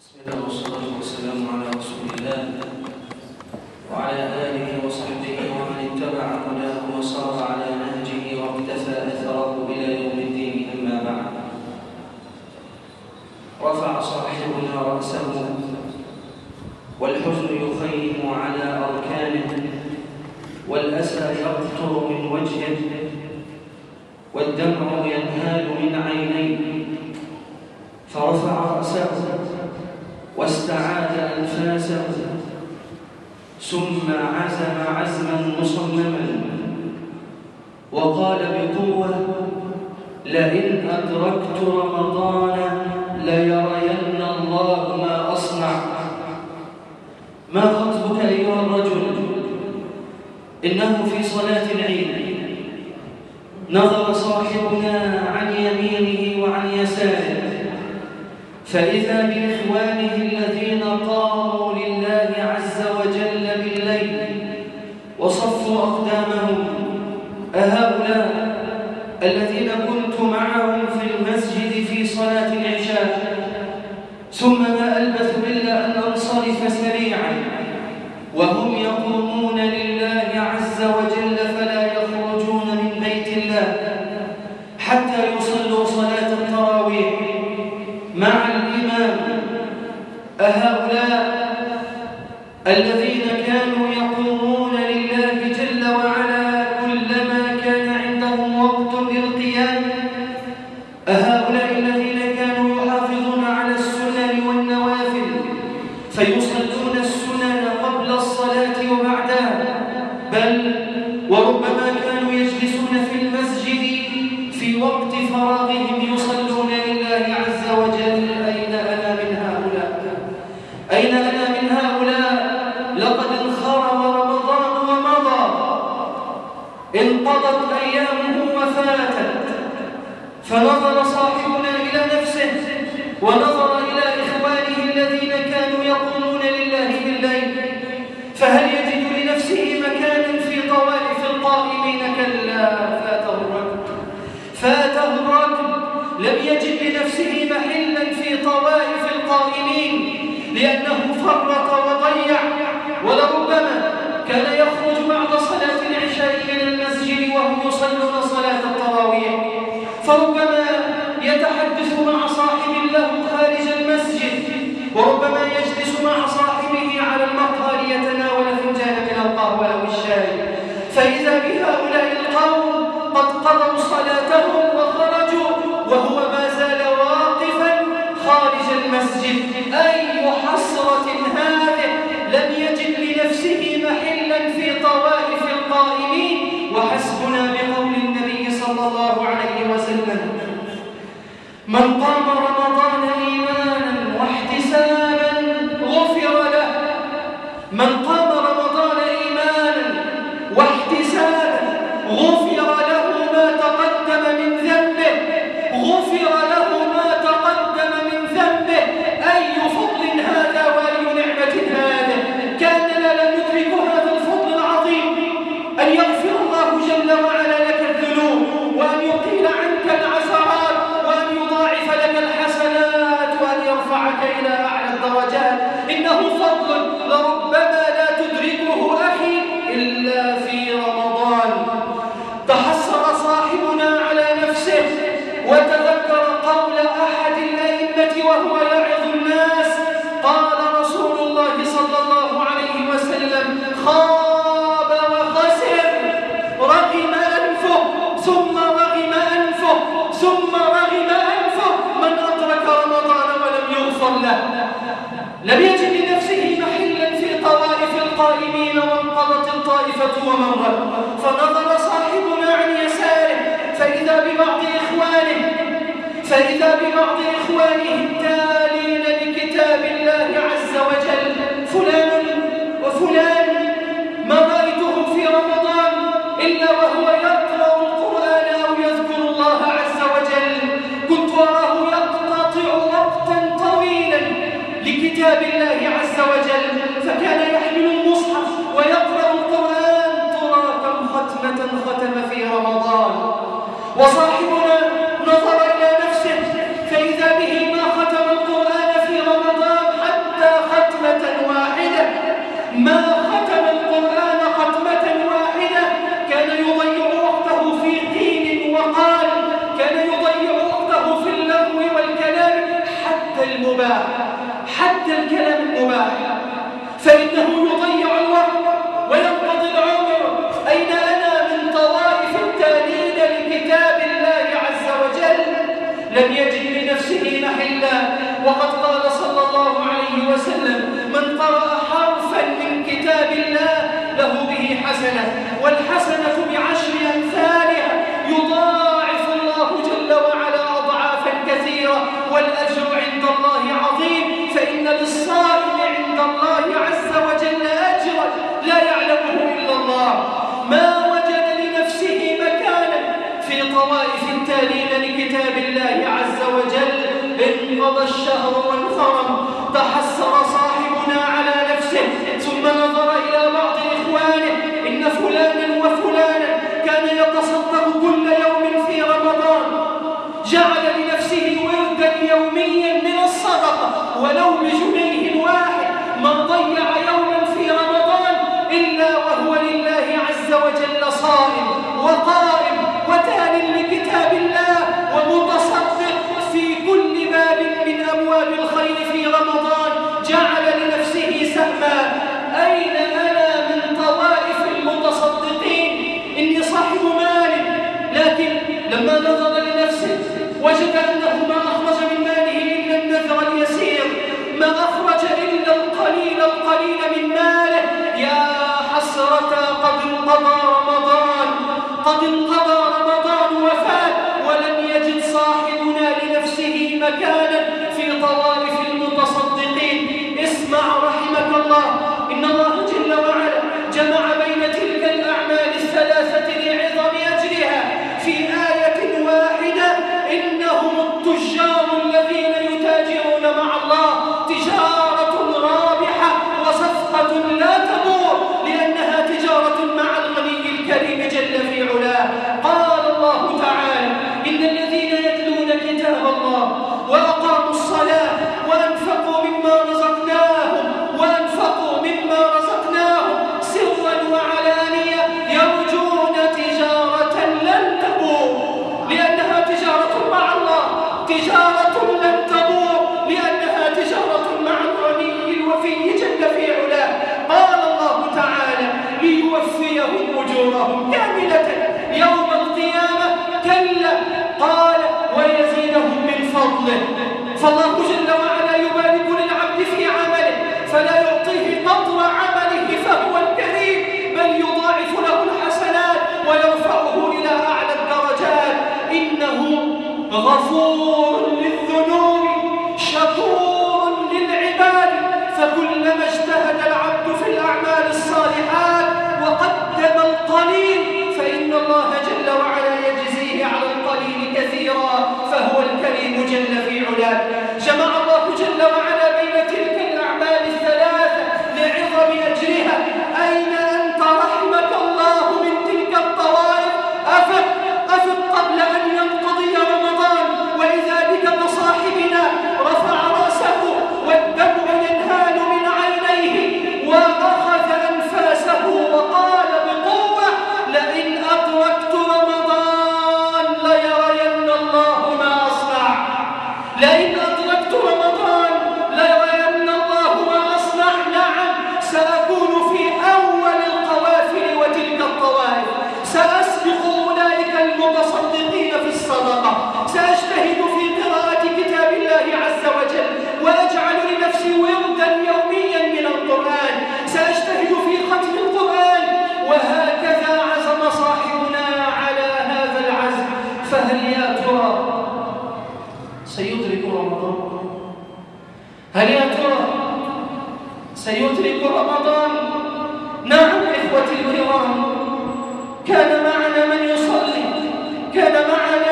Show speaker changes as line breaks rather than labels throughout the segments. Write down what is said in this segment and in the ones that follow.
بسم الله والصلاة والسلام على رسول الله وعلى آله وصحبه ومن اتبع هداه وصار على نهجه واقتفى أثره إلى يوم الدين أما بعد. رفع صاحبنا رأسه والحزن يخيم على أركانه والأسى يقطر من وجهه والدمع ينهال من عينيه فرفع رأسه واستعاد أنفاسه ثم عزم عزما مصمما. وقال بقوة لئن أدركت رمضان ليرين الله ما أصنع. ما خطبك أيها الرجل؟ إنه في صلاة العيد. نظر صاحبنا عن يمينه وعن يساره. فإذا بإخوانه الذين قاموا الذين كانوا يحافظون على السنن والنوافل فيصلون السنن قبل الصلاة وبعدها. بل وربما كانوا يجلسون في المسجد في وقت فراغهم يصلون لله عز وجل. أين أنا من هؤلاء؟ أين أنا من هؤلاء؟ لقد انخرم رمضان ومضى. انقضت أيامه وفاتت. فنظر صاحبنا إلى نفسه ونظر إلى إخوانه الذين كانوا يقومون لله بالليل فهل يجد لنفسه مكانا في طوائف القائمين كلا فاته الركب فاته الركب لم يجد لنفسه محلا في طوائف القائمين لأنه فرط وضيع ولربما كان يخرج بعد صلاة العشاء من المسجد وهم يصلون صلاة التراويح فربما يتحدث مع صاحب له خارج المسجد وربما يجلس مع صاحبه على المقهى ليتناول فنجان من القهوة أو الشاي فإذا بهؤلاء القوم قد قضوا صلاتهم وخرجوا وهو ما زال واقفا خارج المسجد. أي حسرة هذه؟ لم يجد لنفسه محلا في طوائف القائمين. وحسبنا بقول النبي صلى الله عليه وسلم من قام رمضان إيمانا واحتسابا لم يجد لنفسه محلا في طوائف القائمين وانقضت الطائفة ومرت فنظر وصاحبنا نظر إلى نفسه فإذا به ما ختم القرآن في رمضان حتى ختمة واحدة. ما ختم القرآن ختمة واحدة كان يضيع وقته في قيل وقال كان يضيع وقته في اللغو والكلام حتى المباح حتى الكلام المباح. فإنه يضيع الله وقد قال صلى الله عليه وسلم من قرأ حرفا من كتاب الله له به حسنة والحسنة بعشر أمثالها يضاعف الله جل وعلا أضعافا كثيرة والأجر عند الله عظيم فإن للصائم عند الله عز وجل أجرا لا يعلمه إلا الله. ما وجد لنفسه مكانا في طوائف التالين لكتاب الله عز وجل. انقضى الشهر والخرم تحسر صاحبنا على نفسه ثم نظر انقضى رمضان. قد انقضى رمضان وفات ولم يجد صاحبنا لنفسه مكانا Utah! لئن أدركت رمضان لأن الله وأصلح نعم سأكون في أول القوافل وتلك الطوائف. سأسبق أولئك المتصدقين في الصدقة. سأجتهد في قراءة كتاب الله عز وجل وأجعل لنفسي وردا يوميا من القرآن. سأجتهد في ختم القرآن. وهكذا عزم صاحبنا على هذا العزم. فهل يا هل يا ترى سيدرك رمضان؟ نعم إخوتي الكرام. كان معنا من يصلي كان معنا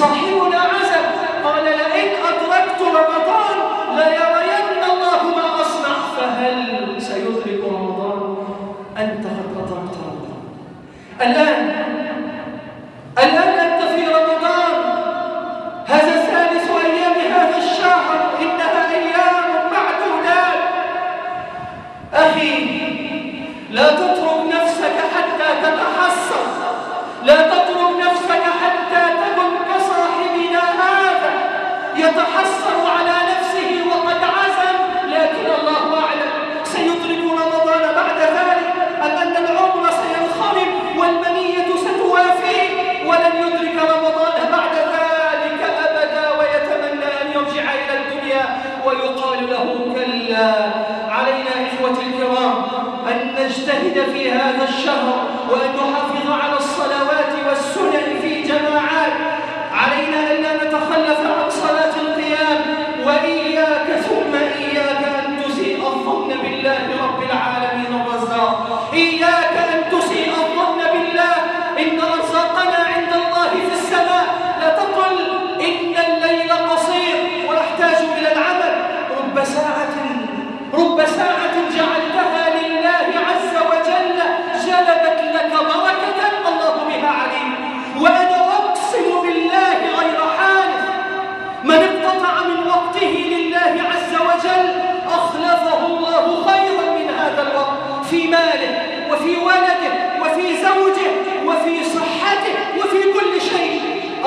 صاحبنا عزم قال لئن أدركت رمضان ليرين الله ما أصنع فهل سيدرك رمضان؟ أنت قد أدركت رمضان. الآن الآن أنت في رمضان. هذا ثالث أيام هذا الشهر إنها أيام معدودات أخي لا تترك ويقال له كلا. علينا إخوتي الكرام أن نجتهد في هذا الشهر وأن نحافظ على الصلوات والسنن في جماعات. علينا أن لا نتخلف عن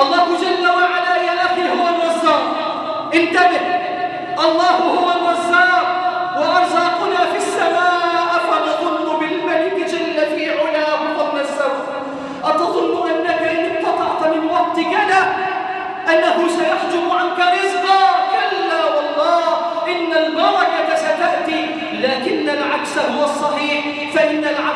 الله جل وعلا يا أخي هو الرزاق. انتبه. الله هو الرزاق. وأرزاقنا في السماء فنظن بالملك جل في علاه ظن السوء أتظن أنك إن اقتطعت من وقتك لا أنه سيحجب عنك رزقا. كلا والله إن البركة ستأتي لكن العكس هو الصحيح. فإن العبد